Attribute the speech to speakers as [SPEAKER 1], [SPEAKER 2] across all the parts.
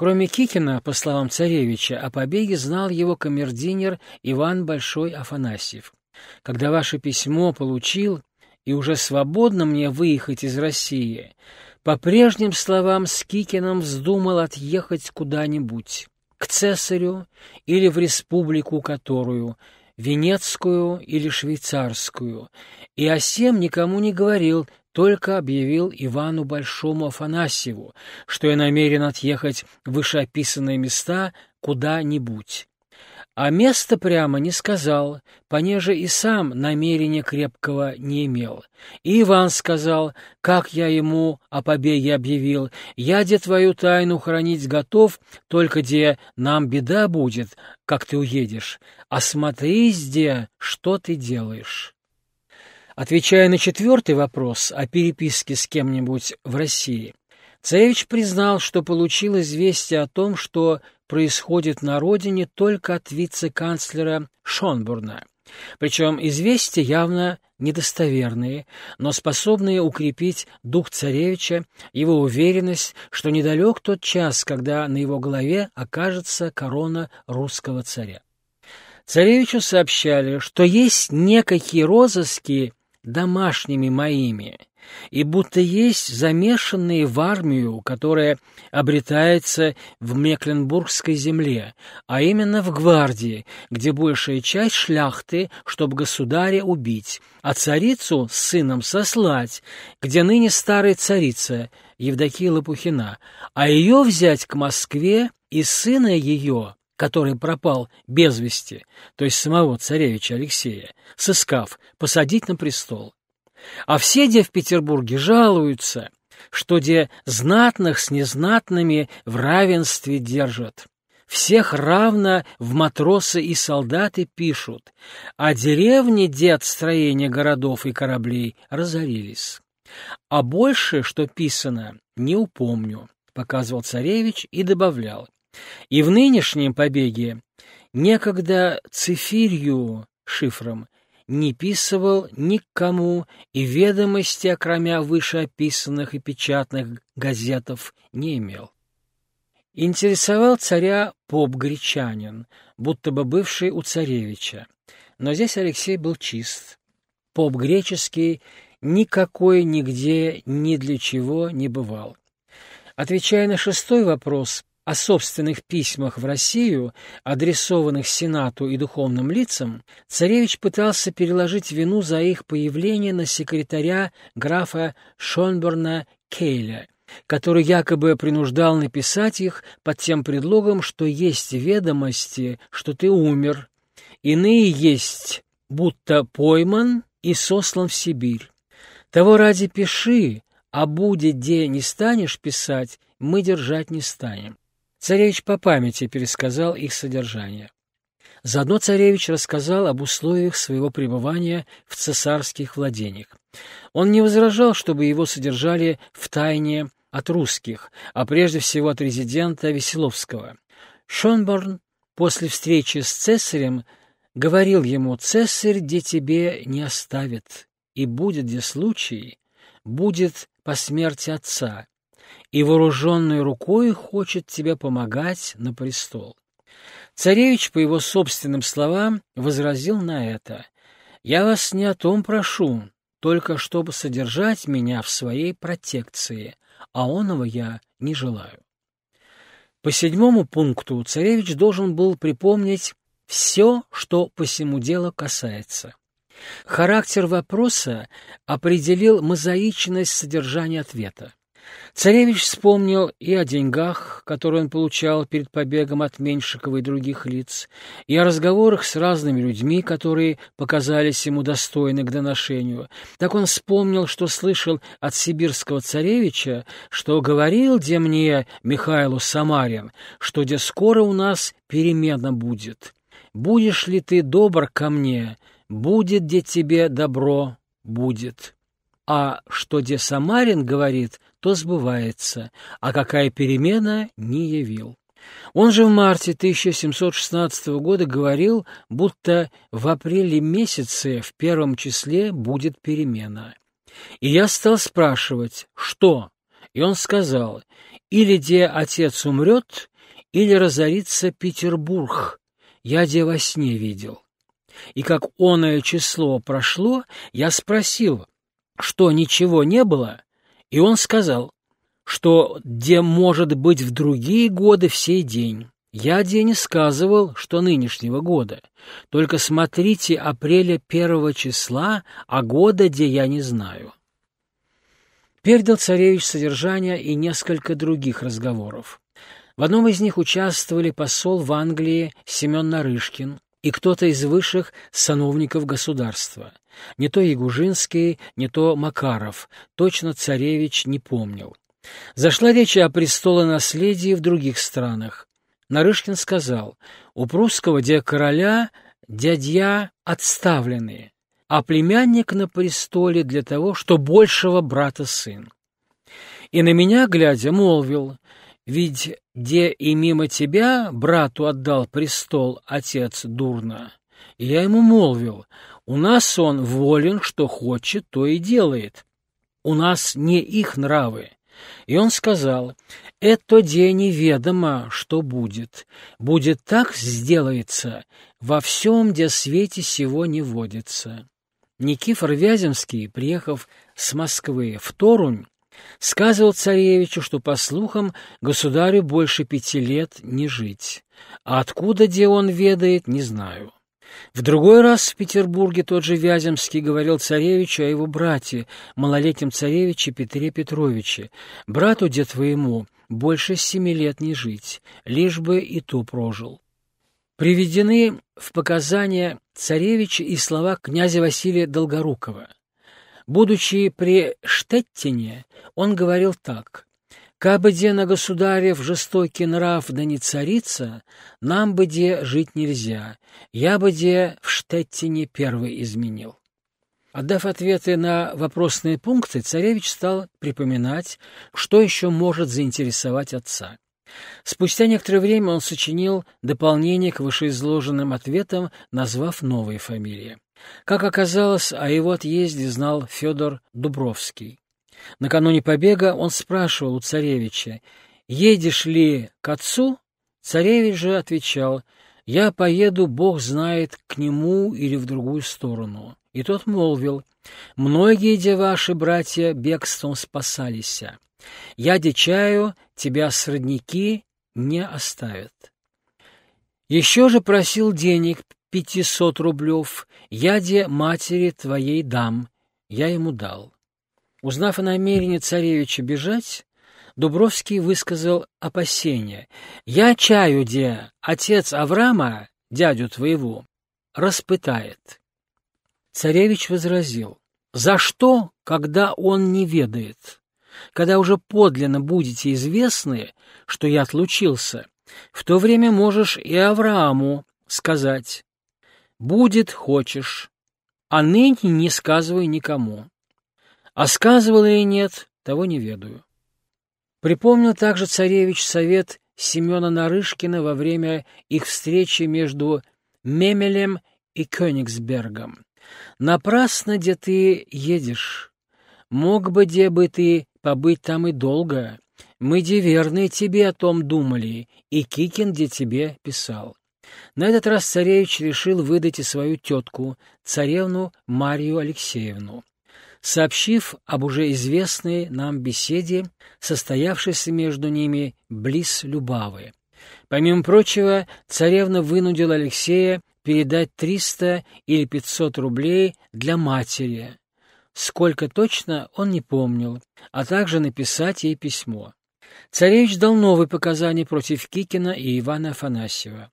[SPEAKER 1] Кроме Кикина, по словам царевича, о побеге знал его камердинер Иван Большой Афанасьев. Когда ваше письмо получил, и уже свободно мне выехать из России, по прежним словам с Кикиным вздумал отъехать куда-нибудь, к цесарю или в республику которую, Венецкую или Швейцарскую, и о сем никому не говорил, только объявил Ивану Большому Афанасьеву, что я намерен отъехать в вышеописанные места куда-нибудь. А место прямо не сказал, понеже и сам намерения крепкого не имел. И Иван сказал, как я ему о побеге объявил, я, де твою тайну хранить готов, только где нам беда будет, как ты уедешь, смотри, где, что ты делаешь. Отвечая на четвертый вопрос о переписке с кем-нибудь в России, Царевич признал, что получил известие о том, что происходит на родине только от вице-канцлера Шонбурна. Причем известия явно недостоверные, но способные укрепить дух царевича, его уверенность, что недалек тот час, когда на его голове окажется корона русского царя. Царевичу сообщали, что есть некие розыски домашними моими, и будто есть замешанные в армию, которая обретается в Мекленбургской земле, а именно в гвардии, где большая часть шляхты, чтобы государя убить, а царицу с сыном сослать, где ныне старая царица Евдокия Лопухина, а ее взять к Москве и сына ее который пропал без вести, то есть самого царевича Алексея, сыскав, посадить на престол. А все, где в Петербурге, жалуются, что где знатных с незнатными в равенстве держат. Всех равно в матросы и солдаты пишут, а деревни, где от строения городов и кораблей, разорились. А больше, что писано, не упомню, показывал царевич и добавлял. И в нынешнем побеге некогда цифирью шифром не писывал никому и ведомости, окромя вышеописанных и печатных газетов, не имел. Интересовал царя поп-гречанин, будто бы бывший у царевича. Но здесь Алексей был чист. Поп греческий никакой нигде ни для чего не бывал. Отвечая на шестой вопрос, о собственных письмах в Россию, адресованных Сенату и духовным лицам, царевич пытался переложить вину за их появление на секретаря графа Шонборна Кейля, который якобы принуждал написать их под тем предлогом, что есть ведомости, что ты умер, иные есть, будто пойман и сослан в Сибирь. Того ради пиши, а будет, где не станешь писать, мы держать не станем. Царевич по памяти пересказал их содержание. Заодно царевич рассказал об условиях своего пребывания в цесарских владениях. Он не возражал, чтобы его содержали в тайне от русских, а прежде всего от резидента Веселовского. Шонборн после встречи с цесарем говорил ему, «Цесарь где тебе не оставит, и будет где случай, будет по смерти отца, и вооруженной рукой хочет тебе помогать на престол. Царевич, по его собственным словам, возразил на это. «Я вас не о том прошу, только чтобы содержать меня в своей протекции, а оного я не желаю». По седьмому пункту царевич должен был припомнить все, что по всему делу касается. Характер вопроса определил мозаичность содержания ответа. Царевич вспомнил и о деньгах, которые он получал перед побегом от Меньшикова и других лиц, и о разговорах с разными людьми, которые показались ему достойны к доношению. Так он вспомнил, что слышал от сибирского царевича, что говорил где мне Михайлу Самарин, что где скоро у нас перемена будет. Будешь ли ты добр ко мне, будет где тебе добро, будет. А что где Самарин говорит, то сбывается, а какая перемена не явил. Он же в марте 1716 года говорил, будто в апреле месяце в первом числе будет перемена. И я стал спрашивать, что? И он сказал, или где отец умрет, или разорится Петербург, я где во сне видел. И как оное число прошло, я спросил, что ничего не было, и он сказал, что где может быть в другие годы в день. Я где не сказывал, что нынешнего года. Только смотрите апреля первого числа, а года где я не знаю. Передал царевич содержание и несколько других разговоров. В одном из них участвовали посол в Англии Семен Нарышкин и кто-то из высших сановников государства. Не то Ягужинский, не то Макаров, точно царевич не помнил. Зашла речь о престолонаследии в других странах. Нарышкин сказал, у прусского дядя короля дядья отставленные, а племянник на престоле для того, что большего брата сын. И на меня, глядя, молвил, ведь где и мимо тебя брату отдал престол отец дурно. Я ему молвил, у нас он волен, что хочет, то и делает. У нас не их нравы. И он сказал, «Это день неведомо, что будет. Будет так сделается во всем, где свете сего не водится». Никифор Вяземский, приехав с Москвы в Торунь, сказывал царевичу, что, по слухам, государю больше пяти лет не жить. А откуда, где он ведает, не знаю. В другой раз в Петербурге тот же Вяземский говорил царевичу о его брате, малолетнем царевиче Петре Петровиче. «Брату, где твоему, больше семи лет не жить, лишь бы и то прожил». Приведены в показания царевича и слова князя Василия Долгорукова. Будучи при Штеттине, он говорил так Кабы де на государев жестокий нрав да не царица, нам бы де жить нельзя, я бы де в Штеттине первый изменил. Отдав ответы на вопросные пункты, царевич стал припоминать, что еще может заинтересовать отца. Спустя некоторое время он сочинил дополнение к вышеизложенным ответам, назвав новые фамилии. Как оказалось, о его отъезде знал Федор Дубровский. Накануне побега он спрашивал у царевича, «Едешь ли к отцу?» Царевич же отвечал, «Я поеду, Бог знает, к нему или в другую сторону». И тот молвил, «Многие де ваши братья бегством спасались. Я дичаю, тебя сродники не оставят». Еще же просил денег пятисот рублев, я де матери твоей дам, я ему дал. Узнав о намерении царевича бежать, Дубровский высказал опасение. «Я чаю, де отец Авраама, дядю твоего, распытает». Царевич возразил. «За что, когда он не ведает? Когда уже подлинно будете известны, что я отлучился, в то время можешь и Аврааму сказать. Будет, хочешь, а ныне не сказывай никому. А сказывал или нет, того не ведаю. Припомнил также царевич совет Семена Нарышкина во время их встречи между Мемелем и Кёнигсбергом. «Напрасно, где ты едешь. Мог бы, где бы ты побыть там и долго. Мы, де верные, тебе о том думали, и Кикин, где тебе писал». На этот раз царевич решил выдать и свою тетку, царевну Марию Алексеевну сообщив об уже известной нам беседе, состоявшейся между ними близ Любавы. Помимо прочего, царевна вынудила Алексея передать 300 или 500 рублей для матери. Сколько точно, он не помнил, а также написать ей письмо. Царевич дал новые показания против Кикина и Ивана Афанасьева.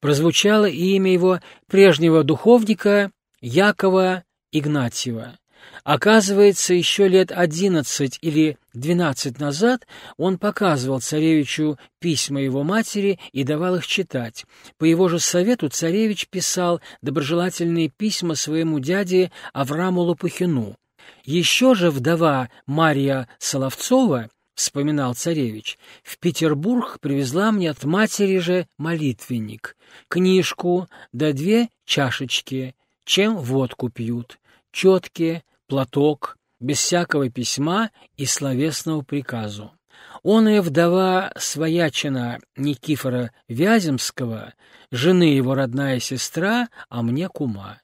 [SPEAKER 1] Прозвучало и имя его прежнего духовника Якова Игнатьева. Оказывается, еще лет одиннадцать или двенадцать назад он показывал царевичу письма его матери и давал их читать. По его же совету царевич писал доброжелательные письма своему дяде Авраму Лопухину. Еще же вдова Мария Соловцова вспоминал царевич, в Петербург привезла мне от матери же молитвенник, книжку да две чашечки, чем водку пьют, четкие, платок, без всякого письма и словесного приказу. Он и вдова своячина Никифора Вяземского, жены его родная сестра, а мне кума.